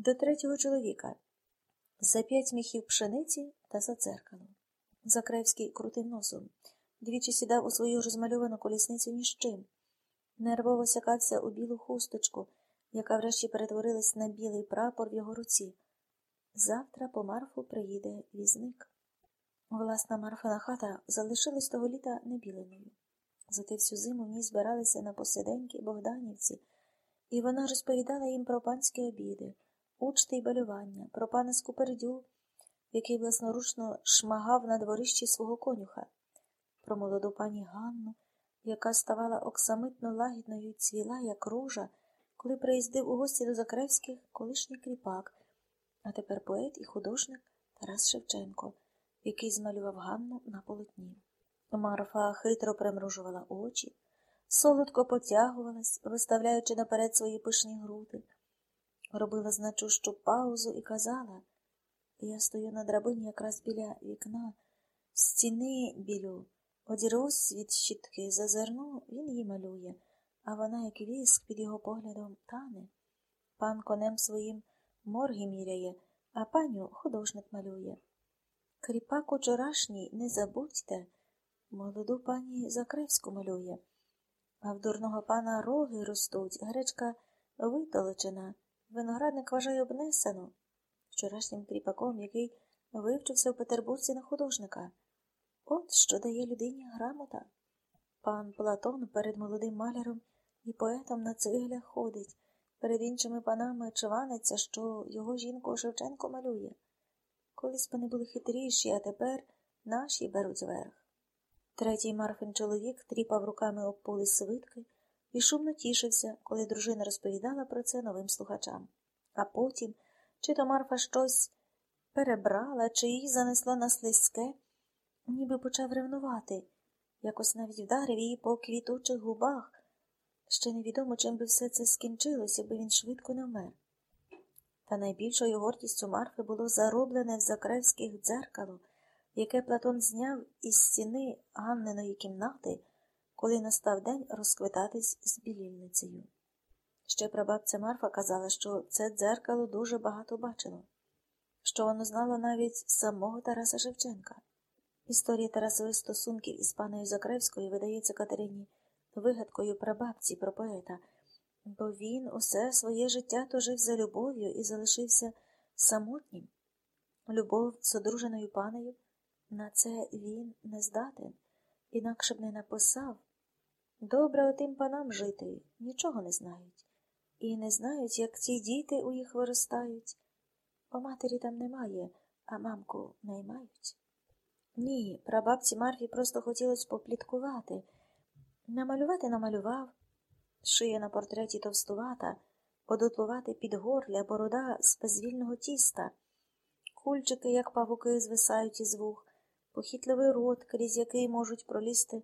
до третього чоловіка за п'ять міхів пшениці та за дзеркало. Закревський крутив носом, двічі сідав у свою розмальовану колісницю ні з чим, нервово сякався у білу хусточку, яка врешті перетворилась на білий прапор в його руці. Завтра по Марфу приїде візник. Власна Марфина хата залишилась того літа небіленою. Зате всю зиму в ній збиралися на посиденьки богданівці, і вона розповідала їм про панські обіди, учти й балювання, про пана Скупердю, який власноручно шмагав на дворищі свого конюха, про молоду пані Ганну, яка ставала оксамитно лагідною і цвіла, як ружа, коли приїздив у гості до Закревських колишній кріпак, а тепер поет і художник Тарас Шевченко, який змалював Ганну на полотні. Марфа хитро примружувала очі, солодко потягувалась, виставляючи наперед свої пишні груди, робила значущу паузу і казала я стою на драбині якраз біля вікна, стіни білю, одірусь від щітки, зазирну, він її малює, а вона, як віск, під його поглядом тане. Пан конем своїм морги міряє, а паню художник малює. Кріпак учорашній, не забудьте, молоду пані Закревську малює, а в дурного пана роги ростуть, гречка витолочена, виноградник вважає обнесено вчорашнім кріпаком, який вивчився в Петербурзі на художника. От що дає людині грамота. Пан Платон перед молодим маляром і поетом на цвиглях ходить, перед іншими панами чваниться, що його жінку Шевченко малює. Колись вони були хитріші, а тепер наші беруть верх. Третій Марфин чоловік тріпав руками об поли свитки і шумно тішився, коли дружина розповідала про це новим слухачам. А потім чи то Марфа щось перебрала, чи її занесло на слизьке, ніби почав ревнувати, якось навіть вдарив її по квітучих губах. Ще невідомо, чим би все це скінчилося, бо він швидко не вмер. Та найбільшою гордістю Марфи було зароблене в закревських дзеркало, яке Платон зняв із стіни Ганниної кімнати, коли настав день розквитатись з білільницею. Ще прабабця Марфа казала, що це дзеркало дуже багато бачило, що воно знало навіть самого Тараса Шевченка. Історія Тарасових стосунків із паною Закревською видається Катерині вигадкою прабабці про поета, бо він усе своє життя то жив за любов'ю і залишився самотнім. Любов з одруженою панею на це він не здатен, інакше б не написав. Добре отим панам жити, нічого не знають і не знають, як ці діти у їх виростають. Бо матері там немає, а мамку наймають. Ні, прабабці Марфі просто хотілося попліткувати. Намалювати намалював, шия на портреті товстувата, подотлувати під горля борода з безвільного тіста, кульчики, як павуки, звисають із вух, похитливий рот, крізь який можуть пролізти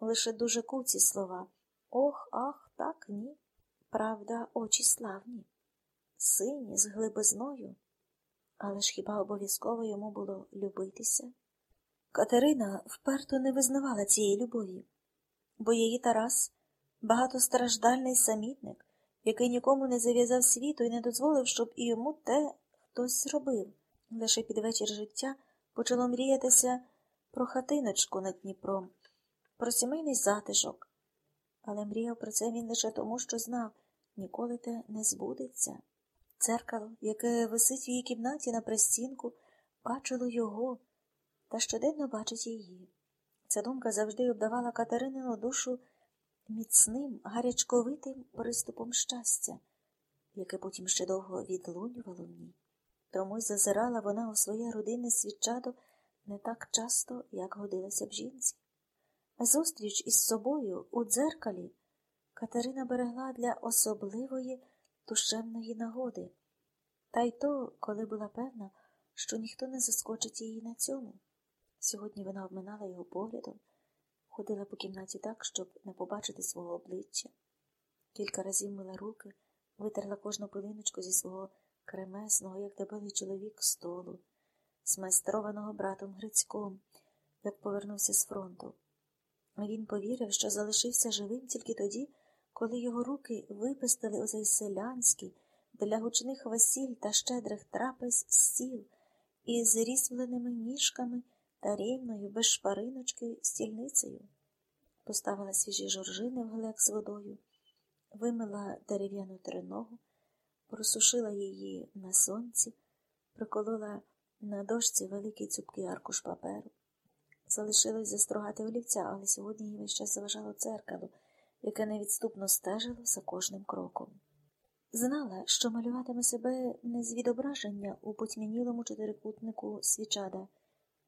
лише дуже куці слова. Ох, ах, так, ні. Правда, очі славні, сині, з глибизною, але ж хіба обов'язково йому було любитися? Катерина вперто не визнавала цієї любові, бо її Тарас багатостраждальний самітник, який нікому не зав'язав світу і не дозволив, щоб і йому те хтось зробив. Лише під вечір життя почало мріятися про хатиночку над Дніпром, про сімейний затишок. Але мріяв про це він лише тому, що знав, ніколи те не збудеться. Церкало, яке висить в її кімнаті на пристінку, бачило його та щоденно бачить її. Ця думка завжди обдавала Катеринину душу міцним, гарячковитим приступом щастя, яке потім ще довго відлунювало в ній. Тому й зазирала вона у своє родинне свідчадо не так часто, як годилася б жінці. Зустріч із собою у дзеркалі Катерина берегла для особливої душевної нагоди, та й то, коли була певна, що ніхто не заскочить її на цьому. Сьогодні вона обминала його поглядом, ходила по кімнаті так, щоб не побачити свого обличчя. Кілька разів мила руки, витерла кожну поліночку зі свого кремесного, як дебелий чоловік, столу, змайстрованого братом Грицьком, як повернувся з фронту. Він повірив, що залишився живим тільки тоді, коли його руки випустили оцей селянський, для гучних весіль та щедрих трапез стіл із різьбленими ніжками та рівною, без шпариночки, стільницею. Поставила свіжі жоржини в глек з водою, вимила дерев'яну триногу, просушила її на сонці, приколола на дошці великий цупкий аркуш паперу. Залишилось застрогати олівця, але сьогодні їй весь час заважало дзеркало, яке невідступно стежило за кожним кроком. Знала, що малюватиме себе не з відображення у потьмянілому чотирикутнику свічада,